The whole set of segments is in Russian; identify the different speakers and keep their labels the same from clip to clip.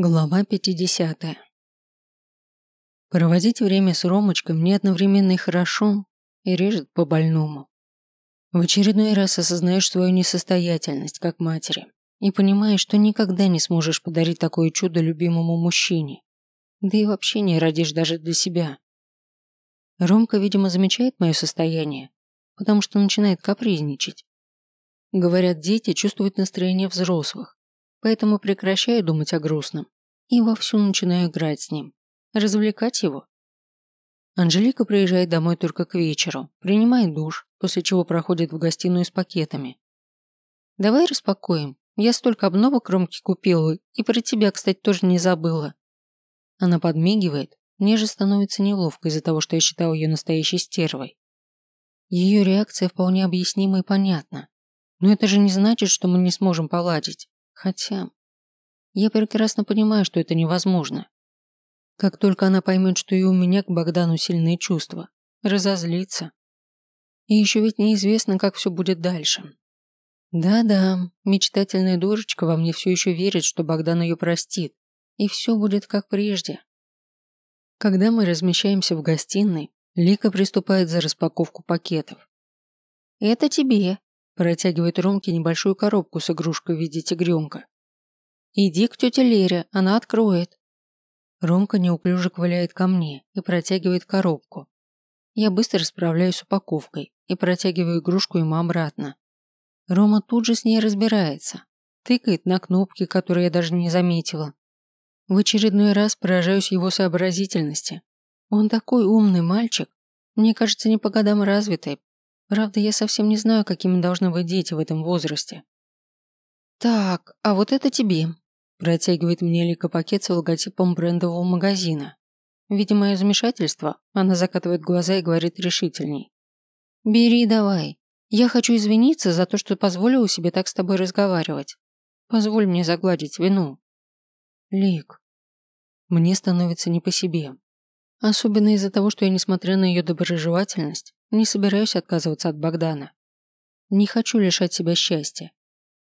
Speaker 1: Глава 50. Проводить время с Ромочкой мне одновременно и хорошо, и режет по-больному. В очередной раз осознаешь свою несостоятельность как матери и понимаешь, что никогда не сможешь подарить такое чудо любимому мужчине. Да и вообще не родишь даже для себя. Ромка, видимо, замечает мое состояние, потому что начинает капризничать. Говорят, дети чувствуют настроение взрослых, Поэтому прекращаю думать о грустном и вовсю начинаю играть с ним, развлекать его. Анжелика приезжает домой только к вечеру, принимает душ, после чего проходит в гостиную с пакетами. «Давай распакуем. Я столько обновок Ромки купила, и про тебя, кстати, тоже не забыла». Она подмигивает, мне же становится неловко из-за того, что я считаю ее настоящей стервой. Ее реакция вполне объяснима и понятна. Но это же не значит, что мы не сможем поладить. Хотя... Я прекрасно понимаю, что это невозможно. Как только она поймет, что и у меня к Богдану сильные чувства, разозлится. И еще ведь неизвестно, как все будет дальше. Да-да, мечтательная дурочка во мне все еще верит, что Богдан ее простит, и все будет как прежде. Когда мы размещаемся в гостиной, Лика приступает за распаковку пакетов. «Это тебе», Протягивает Ромке небольшую коробку с игрушкой в виде тигренка. «Иди к тете Лере, она откроет». Ромка неуклюже ковыляет ко мне и протягивает коробку. Я быстро справляюсь с упаковкой и протягиваю игрушку ему обратно. Рома тут же с ней разбирается, тыкает на кнопки, которые я даже не заметила. В очередной раз поражаюсь его сообразительности. Он такой умный мальчик, мне кажется, не по годам развитый, Правда, я совсем не знаю, какими должны быть дети в этом возрасте. Так, а вот это тебе. Протягивает мне Лика пакет с логотипом брендового магазина. Видя мое замешательство, она закатывает глаза и говорит решительней. «Бери давай. Я хочу извиниться за то, что позволила себе так с тобой разговаривать. Позволь мне загладить вину». Лик. Мне становится не по себе. Особенно из-за того, что я, несмотря на ее доброжелательность, не собираюсь отказываться от Богдана. Не хочу лишать себя счастья,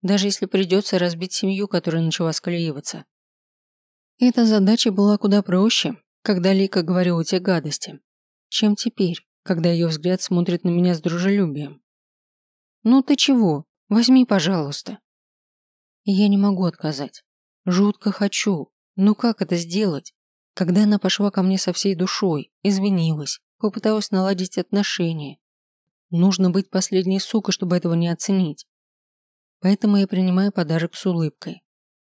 Speaker 1: даже если придется разбить семью, которая начала склеиваться. Эта задача была куда проще, когда Лика говорила те гадости, чем теперь, когда ее взгляд смотрит на меня с дружелюбием. «Ну ты чего? Возьми, пожалуйста». я не могу отказать. Жутко хочу. Ну как это сделать? Когда она пошла ко мне со всей душой, извинилась, попыталась наладить отношения. Нужно быть последней сукой, чтобы этого не оценить. Поэтому я принимаю подарок с улыбкой.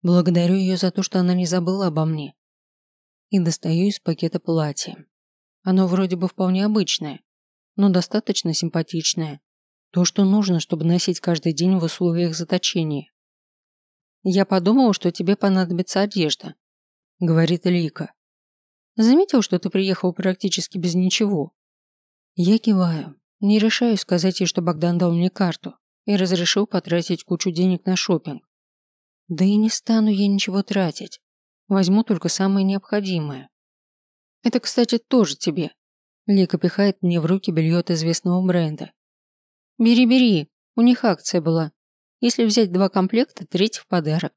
Speaker 1: Благодарю ее за то, что она не забыла обо мне. И достаю из пакета платье. Оно вроде бы вполне обычное, но достаточно симпатичное. То, что нужно, чтобы носить каждый день в условиях заточения. «Я подумала, что тебе понадобится одежда», — говорит Лика. Заметил, что ты приехал практически без ничего. Я киваю. Не решаюсь сказать ей, что Богдан дал мне карту и разрешил потратить кучу денег на шопинг. Да и не стану я ничего тратить. Возьму только самое необходимое. Это, кстати, тоже тебе. Лика пихает мне в руки белье от известного бренда. Бери, бери, у них акция была. Если взять два комплекта, третий в подарок.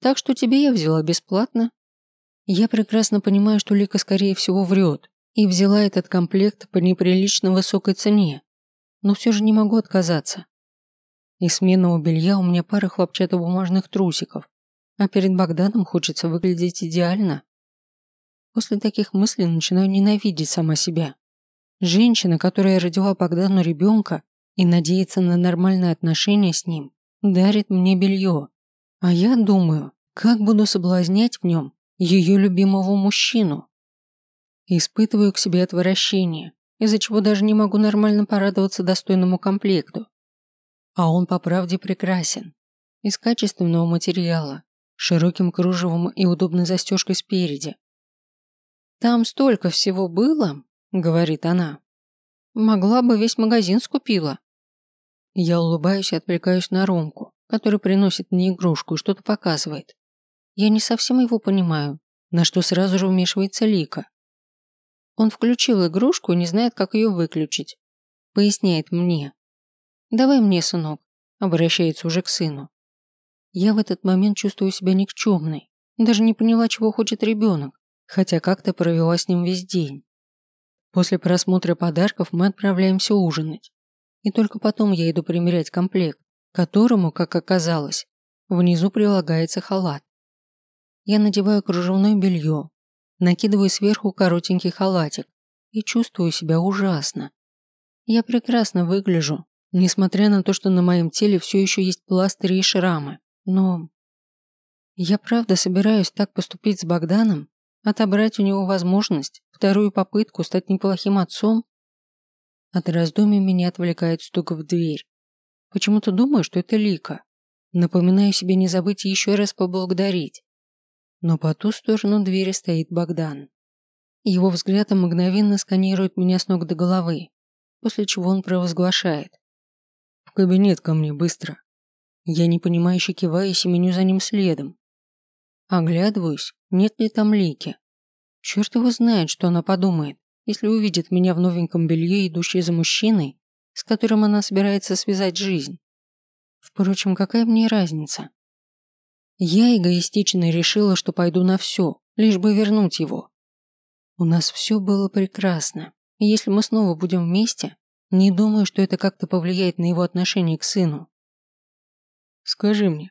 Speaker 1: Так что тебе я взяла бесплатно я прекрасно понимаю, что Лика скорее всего врет и взяла этот комплект по неприлично высокой цене, но все же не могу отказаться. Из сменного белья у меня пара хлопчатобумажных трусиков, а перед Богданом хочется выглядеть идеально. После таких мыслей начинаю ненавидеть сама себя. Женщина, которая родила Богдану ребенка и надеется на нормальные отношения с ним, дарит мне белье. А я думаю, как буду соблазнять в нем ее любимого мужчину. Испытываю к себе отвращение, из-за чего даже не могу нормально порадоваться достойному комплекту. А он по правде прекрасен. Из качественного материала, широким кружевом и удобной застежкой спереди. «Там столько всего было», — говорит она. «Могла бы весь магазин скупила». Я улыбаюсь и отвлекаюсь на Ромку, который приносит мне игрушку и что-то показывает. Я не совсем его понимаю, на что сразу же вмешивается Лика. Он включил игрушку и не знает, как ее выключить. Поясняет мне. «Давай мне, сынок», обращается уже к сыну. Я в этот момент чувствую себя никчемной. Даже не поняла, чего хочет ребенок, хотя как-то провела с ним весь день. После просмотра подарков мы отправляемся ужинать. И только потом я иду примерять комплект, которому, как оказалось, внизу прилагается халат. Я надеваю кружевное белье, накидываю сверху коротенький халатик и чувствую себя ужасно. Я прекрасно выгляжу, несмотря на то, что на моем теле все еще есть пластыри и шрамы, но... Я правда собираюсь так поступить с Богданом? Отобрать у него возможность, вторую попытку стать неплохим отцом? От раздумий меня отвлекает стук в дверь. Почему-то думаю, что это Лика. Напоминаю себе не забыть еще раз поблагодарить. Но по ту сторону двери стоит Богдан. Его взгляд мгновенно сканирует меня с ног до головы, после чего он провозглашает. «В кабинет ко мне, быстро!» Я непонимающе киваю и семеню за ним следом. Оглядываюсь, нет ли там Лики. Черт его знает, что она подумает, если увидит меня в новеньком белье, идущей за мужчиной, с которым она собирается связать жизнь. Впрочем, какая мне разница? Я эгоистично решила, что пойду на все, лишь бы вернуть его. У нас все было прекрасно, если мы снова будем вместе, не думаю, что это как-то повлияет на его отношение к сыну. Скажи мне,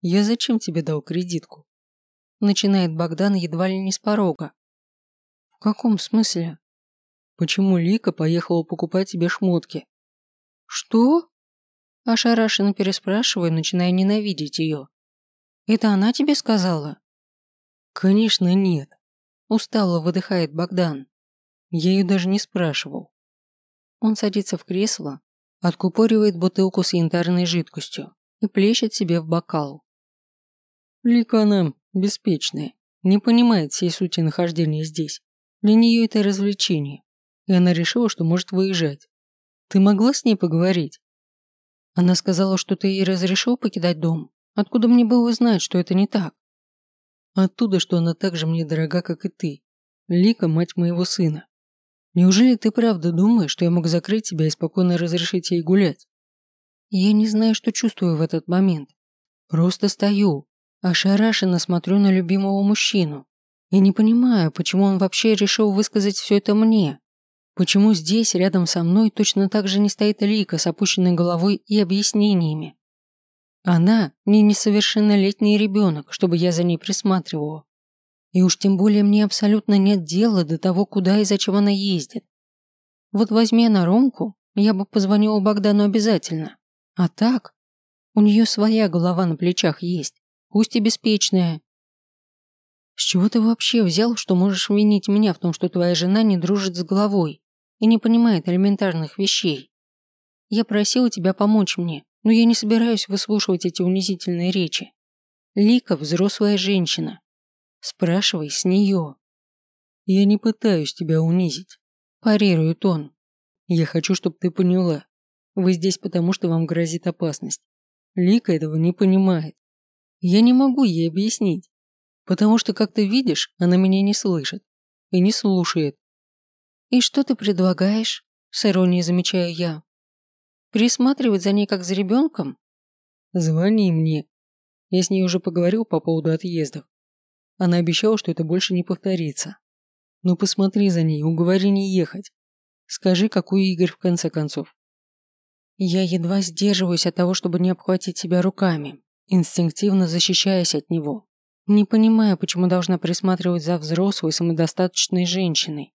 Speaker 1: я зачем тебе дал кредитку? Начинает Богдан едва ли не с порога. В каком смысле? Почему Лика поехала покупать тебе шмотки? Что? Ошарашенно переспрашиваю, начиная ненавидеть ее. Это она тебе сказала? Конечно, нет. Устало выдыхает Богдан. Я ее даже не спрашивал. Он садится в кресло, откупоривает бутылку с янтарной жидкостью и плещет себе в бокал. Лика она беспечная, не понимает всей сути нахождения здесь. Для нее это развлечение, и она решила, что может выезжать. Ты могла с ней поговорить? Она сказала, что ты ей разрешил покидать дом. Откуда мне было знать, что это не так? Оттуда, что она так же мне дорога, как и ты. Лика – мать моего сына. Неужели ты правда думаешь, что я мог закрыть тебя и спокойно разрешить ей гулять? Я не знаю, что чувствую в этот момент. Просто стою, ошарашенно смотрю на любимого мужчину и не понимаю, почему он вообще решил высказать все это мне. Почему здесь, рядом со мной, точно так же не стоит Лика с опущенной головой и объяснениями? Она не несовершеннолетний ребенок, чтобы я за ней присматривала. И уж тем более мне абсолютно нет дела до того, куда и зачем она ездит. Вот возьми на Ромку, я бы позвонила Богдану обязательно. А так, у нее своя голова на плечах есть, пусть и беспечная. С чего ты вообще взял, что можешь винить меня в том, что твоя жена не дружит с головой и не понимает элементарных вещей? Я просила тебя помочь мне, но я не собираюсь выслушивать эти унизительные речи. Лика – взрослая женщина. Спрашивай с нее. Я не пытаюсь тебя унизить. Парирует он. Я хочу, чтобы ты поняла. Вы здесь потому, что вам грозит опасность. Лика этого не понимает. Я не могу ей объяснить. Потому что, как ты видишь, она меня не слышит. И не слушает. И что ты предлагаешь? С иронией замечаю я. Присматривать за ней как за ребенком? Звони мне. Я с ней уже поговорил по поводу отъездов. Она обещала, что это больше не повторится. Но посмотри за ней, уговори не ехать. Скажи, какой Игорь в конце концов. Я едва сдерживаюсь от того, чтобы не обхватить себя руками, инстинктивно защищаясь от него. Не понимая, почему должна присматривать за взрослой самодостаточной женщиной.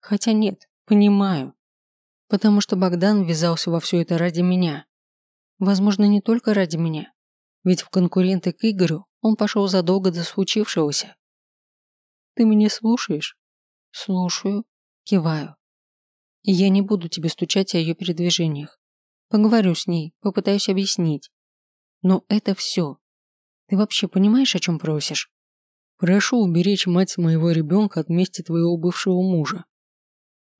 Speaker 1: Хотя нет, понимаю. Потому что Богдан ввязался во все это ради меня. Возможно, не только ради меня. Ведь в конкуренты к Игорю он пошел задолго до случившегося. «Ты меня слушаешь?» «Слушаю», киваю. И я не буду тебе стучать о ее передвижениях. Поговорю с ней, попытаюсь объяснить. Но это все. Ты вообще понимаешь, о чем просишь? Прошу уберечь мать моего ребенка от мести твоего бывшего мужа.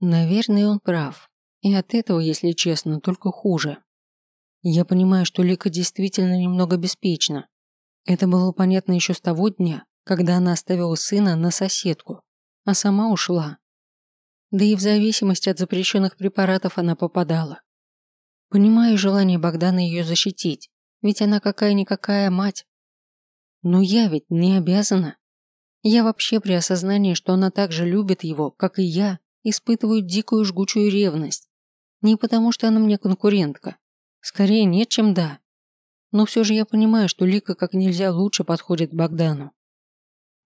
Speaker 1: Наверное, он прав. И от этого, если честно, только хуже. Я понимаю, что Лика действительно немного беспечна. Это было понятно еще с того дня, когда она оставила сына на соседку, а сама ушла. Да и в зависимости от запрещенных препаратов она попадала. Понимаю желание Богдана ее защитить, ведь она какая-никакая мать. Но я ведь не обязана. Я вообще при осознании, что она так же любит его, как и я, испытываю дикую жгучую ревность. Не потому, что она мне конкурентка. Скорее нет, чем да. Но все же я понимаю, что Лика как нельзя лучше подходит Богдану.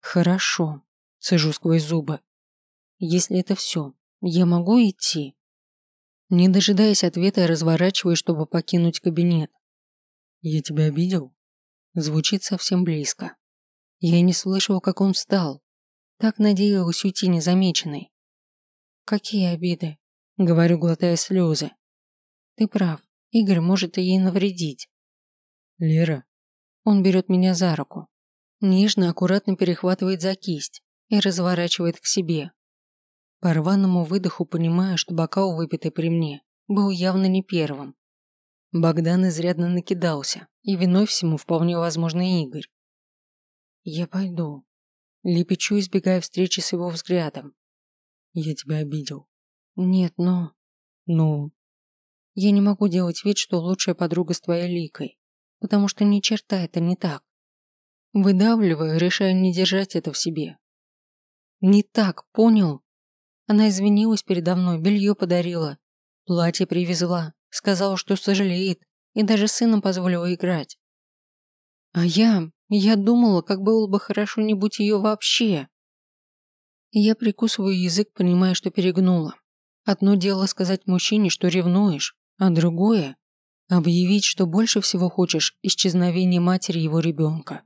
Speaker 1: Хорошо, цежу сквозь зубы. Если это все, я могу идти? Не дожидаясь ответа, я разворачиваюсь, чтобы покинуть кабинет. Я тебя обидел? Звучит совсем близко. Я не слышал, как он встал. Так надеялась уйти незамеченной. Какие обиды? Говорю, глотая слезы. Ты прав. Игорь может и ей навредить. Лера. Он берет меня за руку. Нежно, аккуратно перехватывает за кисть и разворачивает к себе. По рваному выдоху понимаю, что бокал, выпитый при мне, был явно не первым. Богдан изрядно накидался, и виной всему вполне возможно Игорь. «Я пойду». Лепечу, избегая встречи с его взглядом. «Я тебя обидел». «Нет, но...» «Ну...» «Я не могу делать вид, что лучшая подруга с твоей ликой, потому что ни черта это не так. Выдавливаю, решая не держать это в себе. Не так, понял? Она извинилась передо мной, белье подарила, платье привезла, сказала, что сожалеет, и даже сыном позволила играть. А я, я думала, как было бы хорошо не будь ее вообще. Я прикусываю язык, понимая, что перегнула. Одно дело сказать мужчине, что ревнуешь, а другое – объявить, что больше всего хочешь исчезновения матери его ребенка.